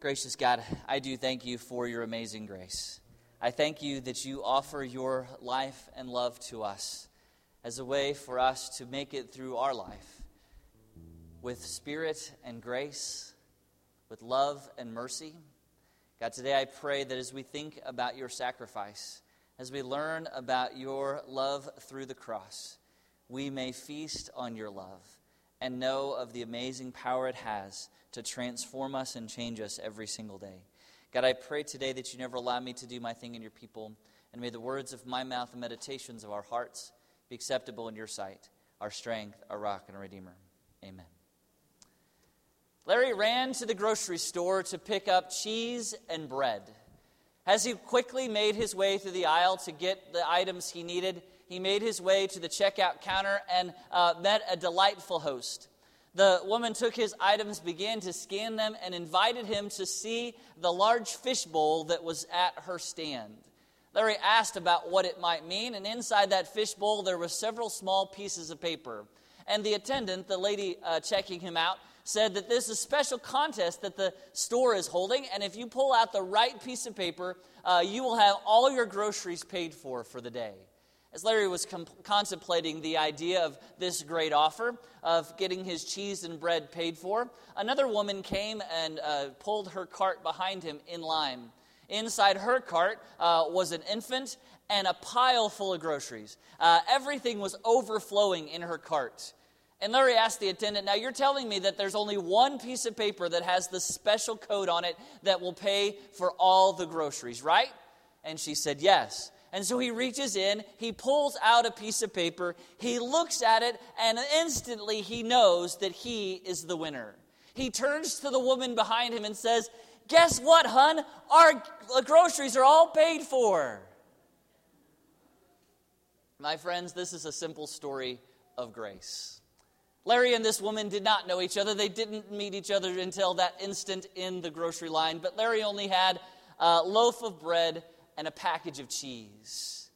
Gracious God, I do thank you for your amazing grace. I thank you that you offer your life and love to us as a way for us to make it through our life with spirit and grace, with love and mercy. God, today I pray that as we think about your sacrifice, as we learn about your love through the cross, we may feast on your love and know of the amazing power it has to transform us and change us every single day. God, I pray today that you never allow me to do my thing in your people, and may the words of my mouth and meditations of our hearts be acceptable in your sight, our strength, our rock, and our redeemer. Amen. Larry ran to the grocery store to pick up cheese and bread. As he quickly made his way through the aisle to get the items he needed, he made his way to the checkout counter and uh, met a delightful host. The woman took his items, began to scan them, and invited him to see the large fishbowl that was at her stand. Larry asked about what it might mean, and inside that fishbowl there were several small pieces of paper. And the attendant, the lady uh, checking him out, said that this is a special contest that the store is holding, and if you pull out the right piece of paper, uh, you will have all your groceries paid for for the day. As Larry was com- contemplating the idea of this great offer of getting his cheese and bread paid for, another woman came and uh, pulled her cart behind him in line. Inside her cart uh, was an infant and a pile full of groceries. Uh, everything was overflowing in her cart. And Larry asked the attendant, Now you're telling me that there's only one piece of paper that has the special code on it that will pay for all the groceries, right? And she said, Yes. And so he reaches in, he pulls out a piece of paper, he looks at it, and instantly he knows that he is the winner. He turns to the woman behind him and says, Guess what, hun? Our groceries are all paid for. My friends, this is a simple story of grace. Larry and this woman did not know each other. They didn't meet each other until that instant in the grocery line. But Larry only had a loaf of bread and a package of cheese.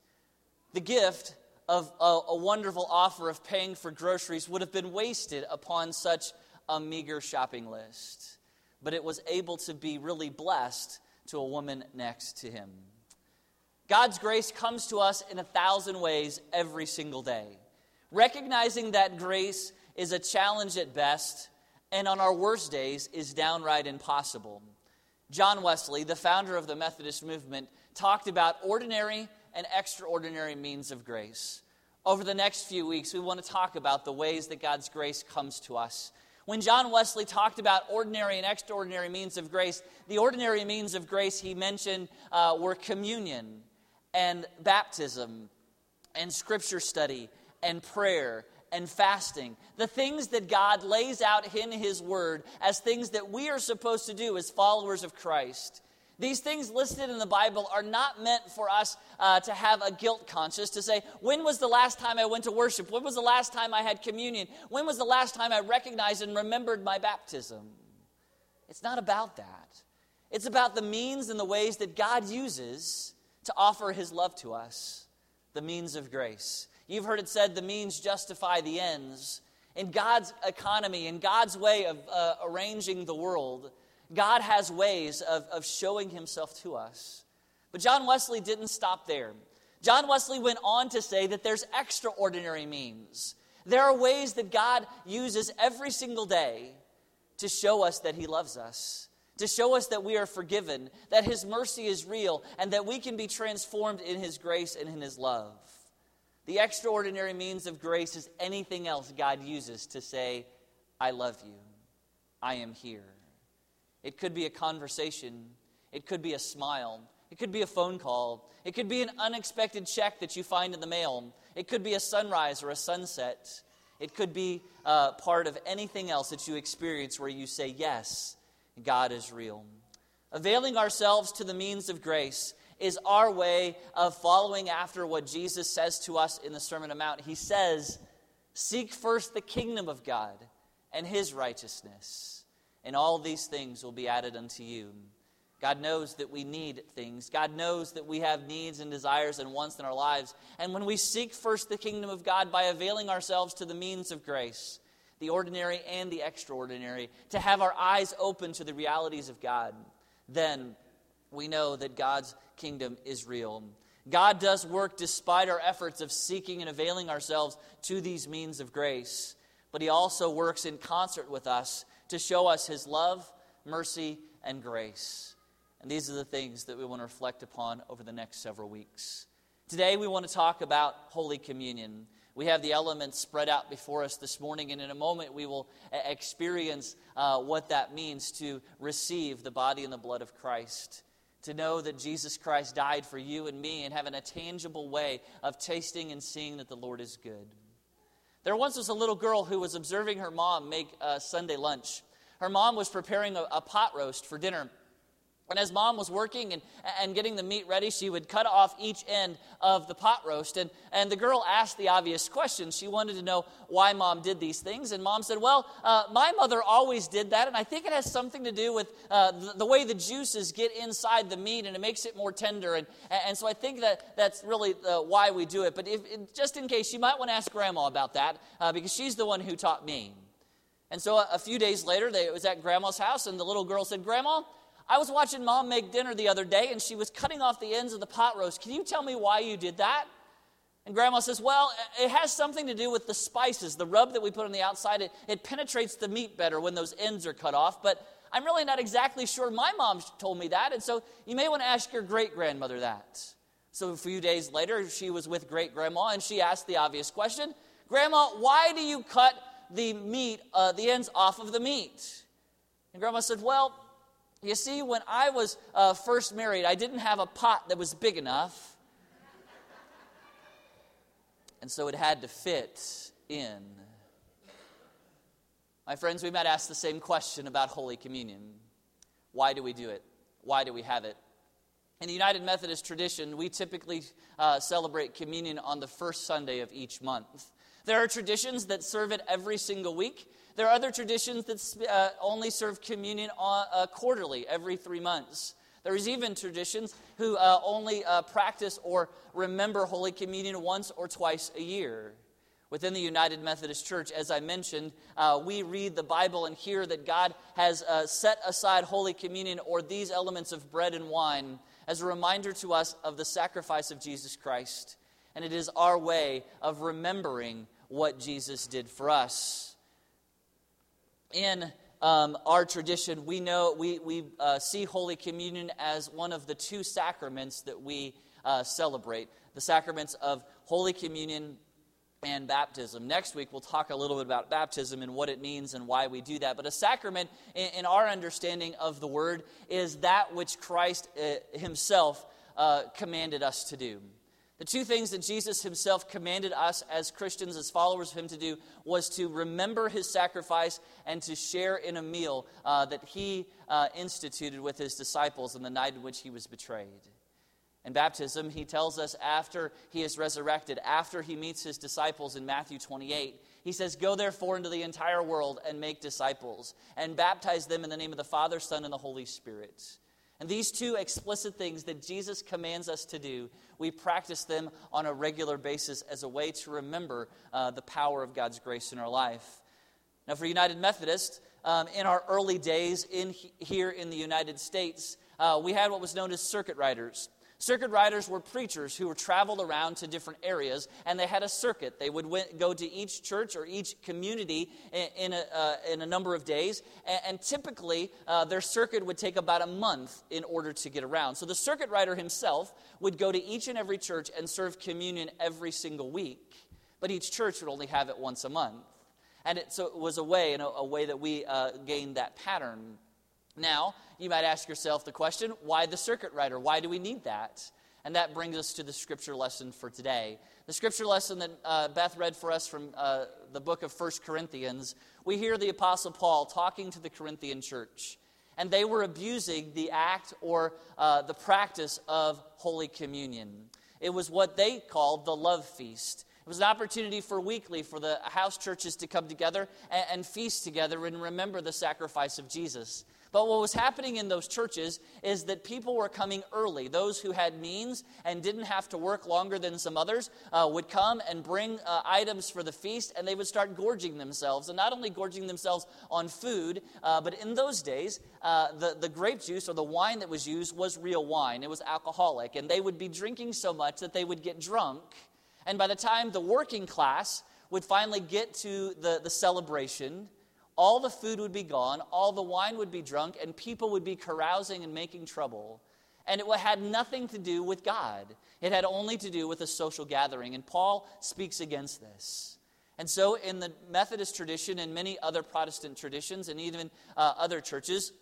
The gift of a, a, wonderful offer of paying for groceries would have been wasted upon such a meager shopping list. But it was able to be really blessed to a woman next to him. God's grace comes to us in a thousand ways every single day. Recognizing that grace is a challenge at best, and on our worst days is downright impossible. John Wesley, the founder of the Methodist movement, talked about ordinary and extraordinary means of grace. Over the next few weeks, we want to talk about the ways that God's grace comes to us. When John Wesley talked about ordinary and extraordinary means of grace, the ordinary means of grace he mentioned uh, were communion and baptism and scripture study and prayer and fasting. The things that God lays out in His Word as things that we are supposed to do as followers of Christ. These things listed in the Bible are not meant for us uh, to have a guilt conscience, to say, when was the last time I went to worship? When was the last time I had communion? When was the last time I recognized and remembered my baptism? It's not about that. It's about the means and the ways that God uses to offer his love to us, the means of grace. You've heard it said, the means justify the ends. In God's economy, in God's way of uh, arranging the world, God has ways of, of showing himself to us. But John Wesley didn't stop there. John Wesley went on to say that there's extraordinary means. There are ways that God uses every single day to show us that he loves us, to show us that we are forgiven, that his mercy is real, and that we can be transformed in his grace and in his love. The extraordinary means of grace is anything else God uses to say, I love you, I am here. It could be a conversation. It could be a smile. It could be a phone call. It could be an unexpected check that you find in the mail. It could be a sunrise or a sunset. It could be uh, part of anything else that you experience where you say, Yes, God is real. Availing ourselves to the means of grace is our way of following after what Jesus says to us in the Sermon on the Mount. He says, Seek first the kingdom of God and his righteousness and all these things will be added unto you. God knows that we need things. God knows that we have needs and desires and wants in our lives. And when we seek first the kingdom of God by availing ourselves to the means of grace, the ordinary and the extraordinary, to have our eyes open to the realities of God, then we know that God's kingdom is real. God does work despite our efforts of seeking and availing ourselves to these means of grace, but He also works in concert with us to show us His love, mercy, and grace. And these are the things that we want to reflect upon over the next several weeks. Today, we want to talk about Holy Communion. We have the elements spread out before us this morning, and in a moment we will experience uh, what that means to receive the body and the blood of Christ. To know that Jesus Christ died for you and me, and having a tangible way of tasting and seeing that the Lord is good. There once was a little girl who was observing her mom make a Sunday lunch. Her mom was preparing a, a pot roast for dinner. And as mom was working and, and getting the meat ready, she would cut off each end of the pot roast. And, and the girl asked the obvious question. She wanted to know why mom did these things. And mom said, Well, uh, my mother always did that. And I think it has something to do with uh, the, the, way the juices get inside the meat and it makes it more tender. And, and so I think that that's really uh, why we do it. But if, just in case, you might want to ask grandma about that uh, because she's the one who taught me. And so a, a few days later, they, it was at grandma's house, and the little girl said, Grandma, I was watching mom make dinner the other day and she was cutting off the ends of the pot roast. Can you tell me why you did that? And grandma says, Well, it has something to do with the spices. The rub that we put on the outside, it, it penetrates the meat better when those ends are cut off. But I'm really not exactly sure. My mom told me that. And so you may want to ask your great grandmother that. So a few days later, she was with great grandma and she asked the obvious question Grandma, why do you cut the meat, uh, the ends off of the meat? And grandma said, Well, you see, when I was uh, first married, I didn't have a pot that was big enough. And so it had to fit in. My friends, we might ask the same question about Holy Communion. Why do we do it? Why do we have it? In the United Methodist tradition, we typically uh, celebrate communion on the first Sunday of each month. There are traditions that serve it every single week, there are other traditions that uh, only serve communion on, uh, quarterly, every three months. There's even traditions who uh, only uh, practice or remember Holy Communion once or twice a year. Within the United Methodist Church, as I mentioned, uh, we read the Bible and hear that God has uh, set aside Holy Communion or these elements of bread and wine as a reminder to us of the sacrifice of Jesus Christ. And it is our way of remembering what Jesus did for us in um, our tradition, we know we, we uh, see Holy Communion as one of the two sacraments that we uh, celebrate the sacraments of Holy Communion and baptism. Next week, we'll talk a little bit about baptism and what it means and why we do that. But a sacrament, in, in our understanding of the word, is that which Christ uh, himself uh, commanded us to do. The two things that Jesus himself commanded us as Christians, as followers of him, to do was to remember his sacrifice and to share in a meal uh, that he uh, instituted with his disciples on the night in which he was betrayed. In baptism, he tells us after he is resurrected, after he meets his disciples in Matthew 28, he says, Go therefore into the entire world and make disciples, and baptize them in the name of the Father, Son, and the Holy Spirit. And these two explicit things that Jesus commands us to do, we practice them on a regular basis as a way to remember uh, the power of God's grace in our life. Now, for United Methodist, um, in our early days in here in the United States, uh, we had what was known as circuit riders. Circuit riders were preachers who traveled around to different areas, and they had a circuit. They would go to each church or each community in, in, a, uh, in a, number of days, and, and typically uh, their circuit would take about a month in order to get around. So the circuit rider himself would go to each and every church and serve communion every single week, but each church would only have it once a month. And it, so it was a way, a way that we uh, gained that pattern. Now, you might ask yourself the question why the circuit rider? Why do we need that? And that brings us to the scripture lesson for today. The scripture lesson that uh, Beth read for us from uh, the book of First Corinthians, we hear the Apostle Paul talking to the Corinthian church. And they were abusing the act or uh, the practice of Holy Communion. It was what they called the love feast. It was an opportunity for weekly for the house churches to come together and, and feast together and remember the sacrifice of Jesus. But what was happening in those churches is that people were coming early. Those who had means and didn't have to work longer than some others uh, would come and bring uh, items for the feast, and they would start gorging themselves. And not only gorging themselves on food, uh, but in those days, uh, the, the grape juice or the wine that was used was real wine. It was alcoholic. And they would be drinking so much that they would get drunk. And by the time the working class would finally get to the, the celebration, all the food would be gone, all the wine would be drunk, and people would be carousing and making trouble. And it had nothing to do with God. It had only to do with a social gathering. And Paul speaks against this. And so, in the Methodist tradition and many other Protestant traditions, and even uh, other churches,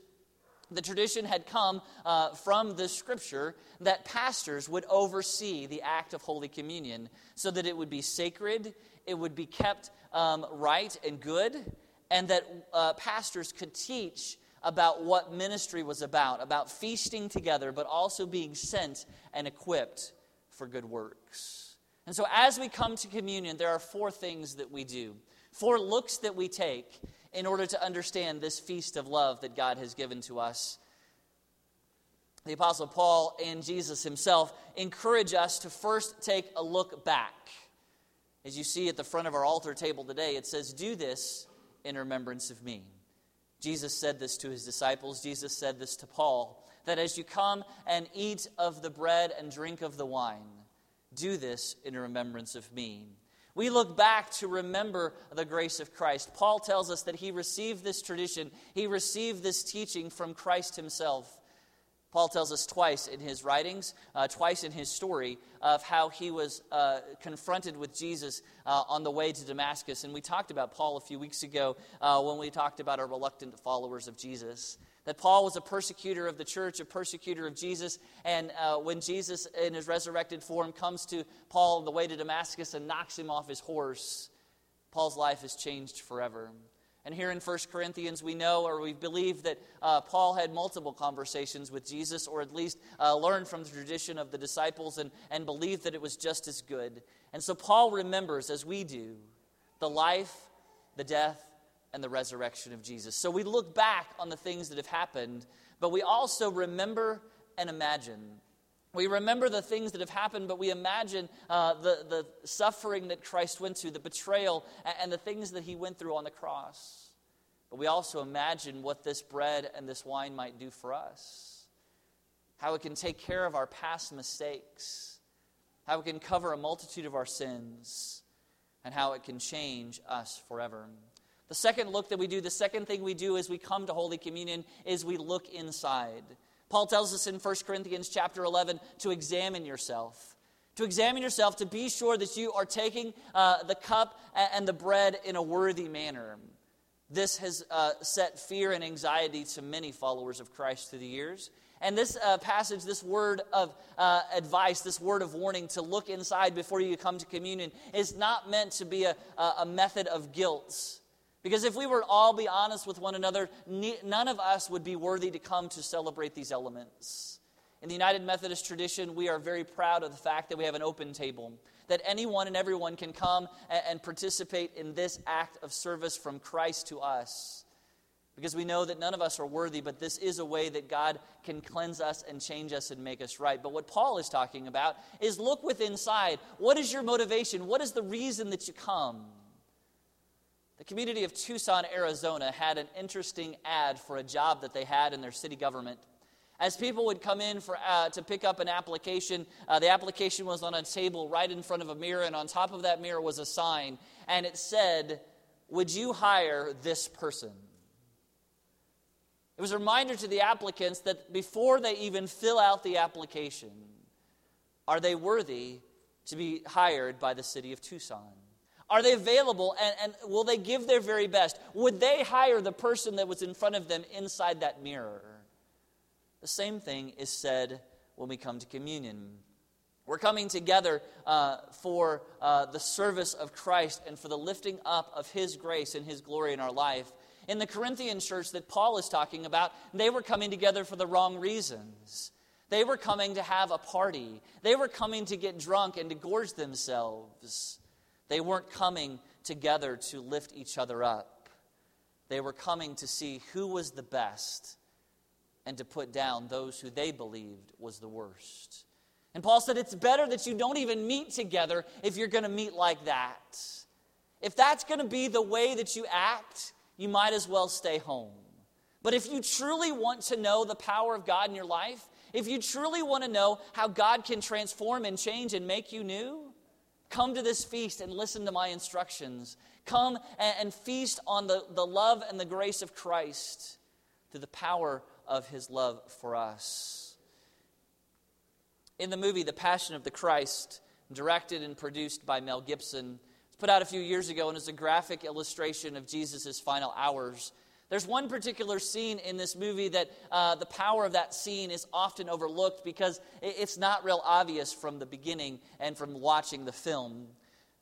the tradition had come uh, from the scripture that pastors would oversee the act of Holy Communion so that it would be sacred, it would be kept um, right and good, and that uh, pastors could teach about what ministry was about, about feasting together, but also being sent and equipped for good works. And so, as we come to communion, there are four things that we do, four looks that we take in order to understand this feast of love that God has given to us. The Apostle Paul and Jesus himself encourage us to first take a look back. As you see at the front of our altar table today, it says, Do this in remembrance of me. Jesus said this to his disciples. Jesus said this to Paul that as you come and eat of the bread and drink of the wine, do this in remembrance of me. We look back to remember the grace of Christ. Paul tells us that he received this tradition, he received this teaching from Christ himself. Paul tells us twice in his writings, uh, twice in his story, of how he was uh, confronted with Jesus uh, on the way to Damascus. And we talked about Paul a few weeks ago uh, when we talked about our reluctant followers of Jesus. That Paul was a persecutor of the church, a persecutor of Jesus. And uh, when Jesus, in his resurrected form, comes to Paul on the way to Damascus and knocks him off his horse, Paul's life is changed forever. And here in 1 Corinthians, we know or we believe that uh, Paul had multiple conversations with Jesus, or at least uh, learned from the tradition of the disciples and, and believed that it was just as good. And so Paul remembers, as we do, the life, the death, and the resurrection of Jesus. So we look back on the things that have happened, but we also remember and imagine. We remember the things that have happened, but we imagine uh, the, the suffering that Christ went through, the betrayal, and, and the things that he went through on the cross. But we also imagine what this bread and this wine might do for us. How it can take care of our past mistakes, how it can cover a multitude of our sins, and how it can change us forever. The second look that we do, the second thing we do as we come to Holy Communion, is we look inside. Paul tells us in 1 Corinthians chapter 11 to examine yourself. To examine yourself to be sure that you are taking uh, the cup and the bread in a worthy manner. This has uh, set fear and anxiety to many followers of Christ through the years. And this uh, passage, this word of uh, advice, this word of warning to look inside before you come to communion is not meant to be a, a method of guilt. Because if we were all be honest with one another, none of us would be worthy to come to celebrate these elements. In the United Methodist tradition, we are very proud of the fact that we have an open table, that anyone and everyone can come and participate in this act of service from Christ to us. Because we know that none of us are worthy, but this is a way that God can cleanse us and change us and make us right. But what Paul is talking about is look within inside. What is your motivation? What is the reason that you come? The community of Tucson, Arizona had an interesting ad for a job that they had in their city government. As people would come in for, uh, to pick up an application, uh, the application was on a table right in front of a mirror, and on top of that mirror was a sign, and it said, Would you hire this person? It was a reminder to the applicants that before they even fill out the application, are they worthy to be hired by the city of Tucson? Are they available and, and will they give their very best? Would they hire the person that was in front of them inside that mirror? The same thing is said when we come to communion. We're coming together uh, for uh, the service of Christ and for the lifting up of His grace and His glory in our life. In the Corinthian church that Paul is talking about, they were coming together for the wrong reasons. They were coming to have a party, they were coming to get drunk and to gorge themselves. They weren't coming together to lift each other up. They were coming to see who was the best and to put down those who they believed was the worst. And Paul said it's better that you don't even meet together if you're going to meet like that. If that's going to be the way that you act, you might as well stay home. But if you truly want to know the power of God in your life, if you truly want to know how God can transform and change and make you new, come to this feast and listen to my instructions. Come and, and feast on the, the love and the grace of Christ through the power of his love for us. In the movie The Passion of the Christ, directed and produced by Mel Gibson, it's put out a few years ago and is a graphic illustration of Jesus' final hours. There's one particular scene in this movie that uh, the power of that scene is often overlooked because it's not real obvious from the beginning and from watching the film.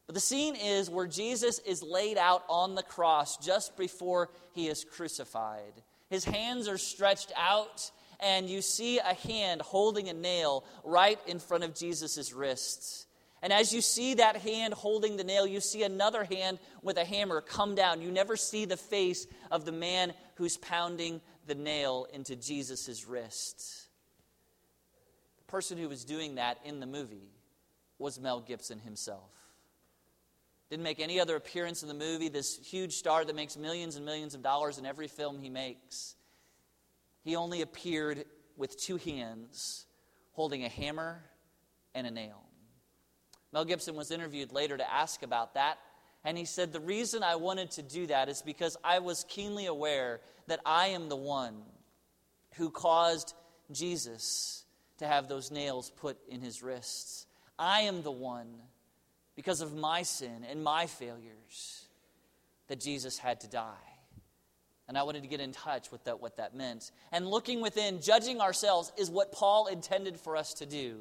But the scene is where Jesus is laid out on the cross just before he is crucified. His hands are stretched out, and you see a hand holding a nail right in front of Jesus' wrists. And as you see that hand holding the nail, you see another hand with a hammer come down. You never see the face of the man who's pounding the nail into Jesus' wrist. The person who was doing that in the movie was Mel Gibson himself. Didn't make any other appearance in the movie, this huge star that makes millions and millions of dollars in every film he makes. He only appeared with two hands holding a hammer and a nail. Mel Gibson was interviewed later to ask about that, and he said, The reason I wanted to do that is because I was keenly aware that I am the one who caused Jesus to have those nails put in his wrists. I am the one because of my sin and my failures that Jesus had to die. And I wanted to get in touch with that, what that meant. And looking within, judging ourselves, is what Paul intended for us to do.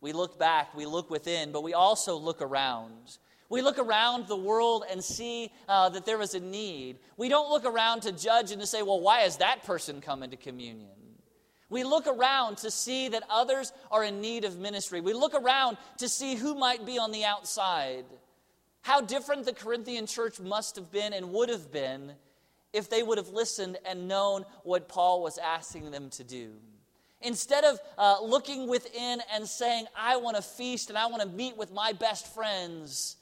We look back, we look within, but we also look around. We look around the world and see uh, that there is a need. We don't look around to judge and to say, well, why has that person come into communion? We look around to see that others are in need of ministry. We look around to see who might be on the outside. How different the Corinthian church must have been and would have been if they would have listened and known what Paul was asking them to do. Instead of uh, looking within and saying, I want to feast and I want to meet with my best friends,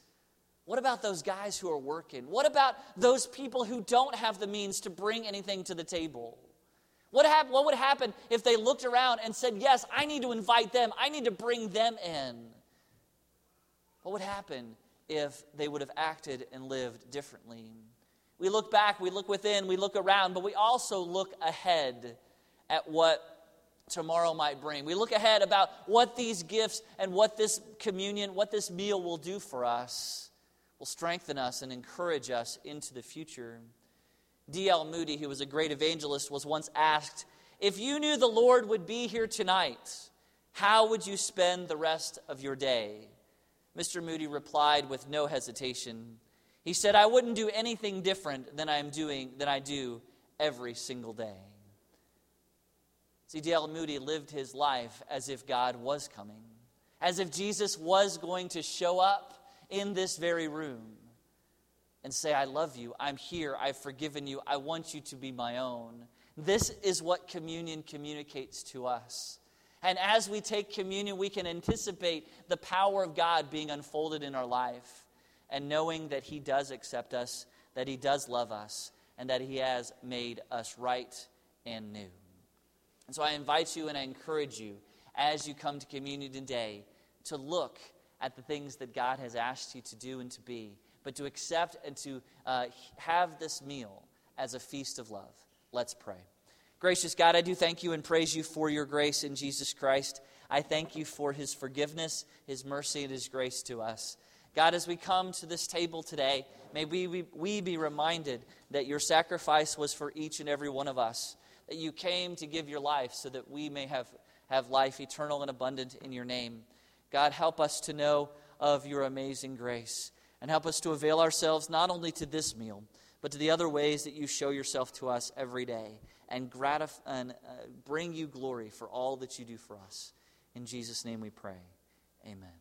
what about those guys who are working? What about those people who don't have the means to bring anything to the table? What, hap- what would happen if they looked around and said, Yes, I need to invite them, I need to bring them in? What would happen if they would have acted and lived differently? We look back, we look within, we look around, but we also look ahead at what tomorrow might bring. We look ahead about what these gifts and what this communion, what this meal will do for us, will strengthen us and encourage us into the future. D.L. Moody, who was a great evangelist, was once asked If you knew the Lord would be here tonight, how would you spend the rest of your day? Mr. Moody replied with no hesitation. He said, I wouldn't do anything different than I am doing than I do every single day. See, D.L. Moody lived his life as if God was coming, as if Jesus was going to show up in this very room and say, I love you, I'm here, I've forgiven you, I want you to be my own. This is what communion communicates to us. And as we take communion, we can anticipate the power of God being unfolded in our life and knowing that He does accept us, that He does love us, and that He has made us right and new. And so I invite you and I encourage you as you come to communion today to look at the things that God has asked you to do and to be but to accept and to uh, have this meal as a feast of love. Let's pray. Gracious God, I do thank you and praise you for your grace in Jesus Christ. I thank you for his forgiveness, his mercy, and his grace to us. God, as we come to this table today, may we, we, we be reminded that your sacrifice was for each and every one of us, that you came to give your life so that we may have, have life eternal and abundant in your name. God, help us to know of your amazing grace and help us to avail ourselves not only to this meal, but to the other ways that you show yourself to us every day and, gratif- and uh, bring you glory for all that you do for us. In Jesus' name we pray. Amen.